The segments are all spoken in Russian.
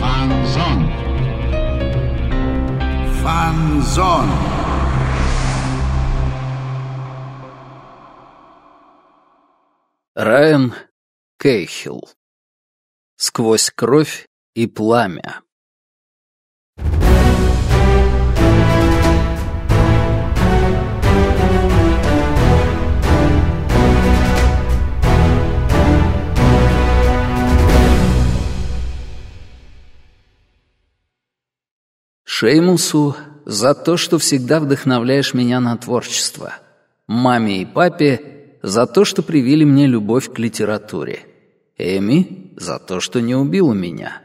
Фанзон. Фанзон. Райан Кейхилл. Сквозь кровь и пламя. Шеймусу за то, что всегда вдохновляешь меня на творчество. Маме и папе за то, что привили мне любовь к литературе. Эми за то, что не убила меня.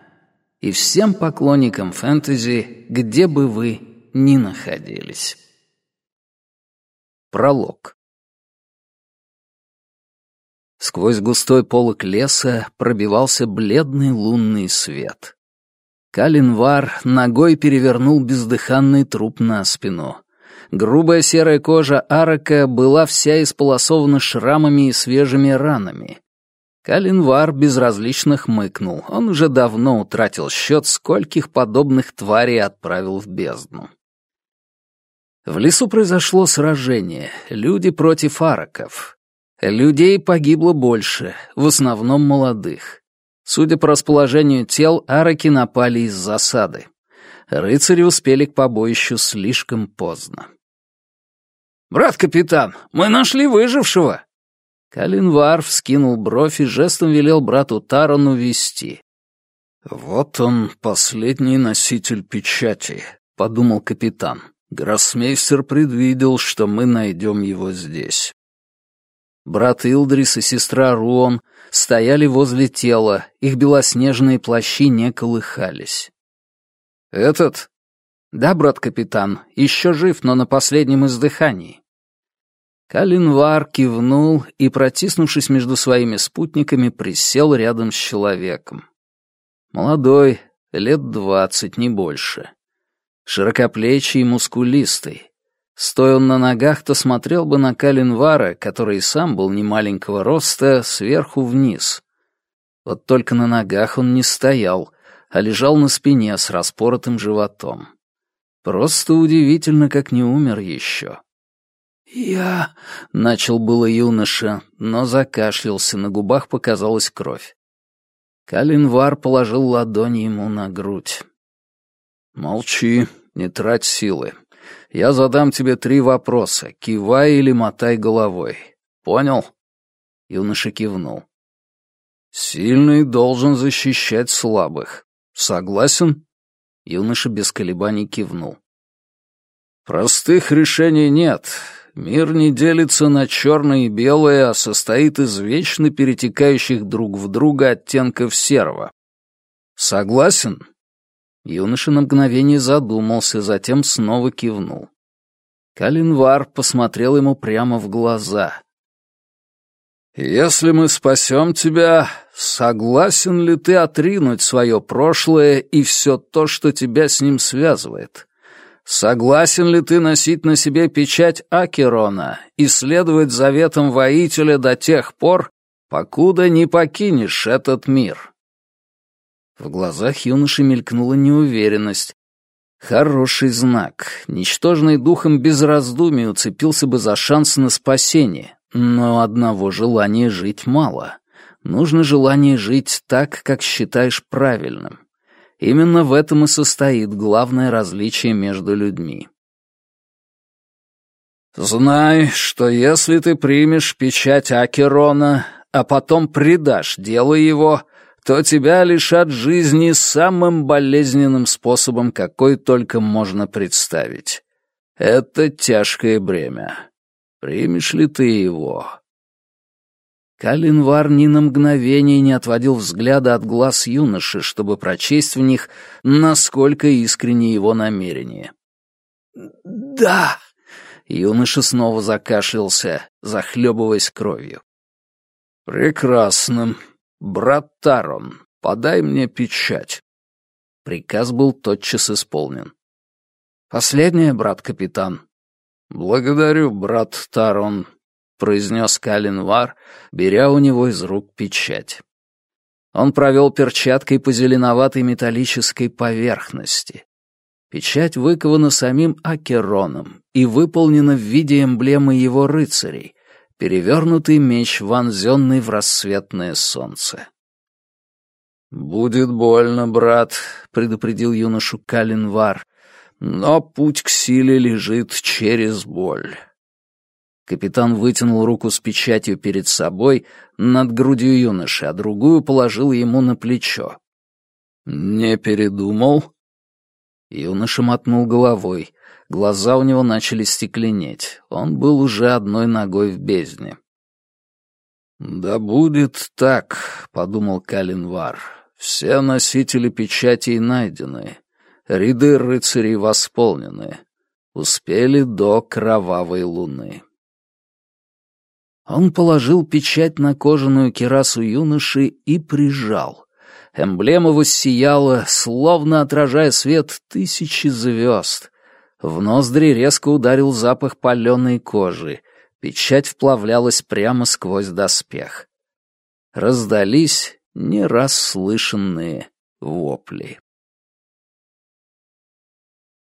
И всем поклонникам фэнтези, где бы вы ни находились. Пролог. Сквозь густой полог леса пробивался бледный лунный свет. Калинвар ногой перевернул бездыханный труп на спину. Грубая серая кожа Арака была вся исполосована шрамами и свежими ранами. Калинвар безразлично хмыкнул. Он уже давно утратил счет, скольких подобных тварей отправил в бездну. В лесу произошло сражение. Люди против араков. Людей погибло больше, в основном молодых. Судя по расположению тел, араки напали из засады. Рыцари успели к побоищу слишком поздно. «Брат-капитан, мы нашли выжившего!» Калинвар вскинул бровь и жестом велел брату Тарону вести. «Вот он, последний носитель печати», — подумал капитан. Гроссмейстер предвидел, что мы найдем его здесь. Брат Илдрис и сестра Руон стояли возле тела, их белоснежные плащи не колыхались. «Этот?» «Да, брат-капитан, еще жив, но на последнем издыхании». Калинвар кивнул и, протиснувшись между своими спутниками, присел рядом с человеком. Молодой, лет двадцать, не больше. Широкоплечий и мускулистый, Стоя он на ногах, то смотрел бы на Калинвара, который и сам был немаленького роста, сверху вниз. Вот только на ногах он не стоял, а лежал на спине с распоротым животом. Просто удивительно, как не умер еще. «Я...» — начал было юноша, но закашлялся, на губах показалась кровь. Калинвар положил ладони ему на грудь. «Молчи, не трать силы. Я задам тебе три вопроса. Кивай или мотай головой. Понял?» Юноша кивнул. «Сильный должен защищать слабых. Согласен?» Юноша без колебаний кивнул. «Простых решений нет. Мир не делится на черное и белое, а состоит из вечно перетекающих друг в друга оттенков серого. Согласен?» Юноша на мгновение задумался, затем снова кивнул. Калинвар посмотрел ему прямо в глаза. «Если мы спасем тебя, согласен ли ты отринуть свое прошлое и все то, что тебя с ним связывает? Согласен ли ты носить на себе печать Акерона и следовать заветам воителя до тех пор, покуда не покинешь этот мир?» В глазах юноши мелькнула неуверенность. Хороший знак. Ничтожный духом без раздумий уцепился бы за шанс на спасение. Но одного желания жить мало. Нужно желание жить так, как считаешь правильным. Именно в этом и состоит главное различие между людьми. «Знай, что если ты примешь печать Акерона, а потом предашь дело его, то тебя лишат жизни самым болезненным способом, какой только можно представить. Это тяжкое бремя. Примешь ли ты его?» Калинвар ни на мгновение не отводил взгляда от глаз юноши, чтобы прочесть в них, насколько искренне его намерение. «Да!» — юноша снова закашлялся, захлебываясь кровью. «Прекрасно. «Брат Тарон, подай мне печать». Приказ был тотчас исполнен. «Последнее, брат-капитан». «Благодарю, брат Тарон», — произнес Калинвар, беря у него из рук печать. Он провел перчаткой по зеленоватой металлической поверхности. Печать выкована самим Акероном и выполнена в виде эмблемы его рыцарей, перевернутый меч, вонзенный в рассветное солнце. «Будет больно, брат», — предупредил юношу Калинвар, «но путь к силе лежит через боль». Капитан вытянул руку с печатью перед собой над грудью юноши, а другую положил ему на плечо. «Не передумал?» Юноша мотнул головой. Глаза у него начали стекленеть. Он был уже одной ногой в бездне. «Да будет так», — подумал Калинвар. «Все носители печатей найдены, ряды рыцарей восполнены, успели до кровавой луны». Он положил печать на кожаную кирасу юноши и прижал. Эмблема воссияла, словно отражая свет тысячи звезд. В ноздри резко ударил запах паленой кожи. Печать вплавлялась прямо сквозь доспех. Раздались не раз слышанные вопли.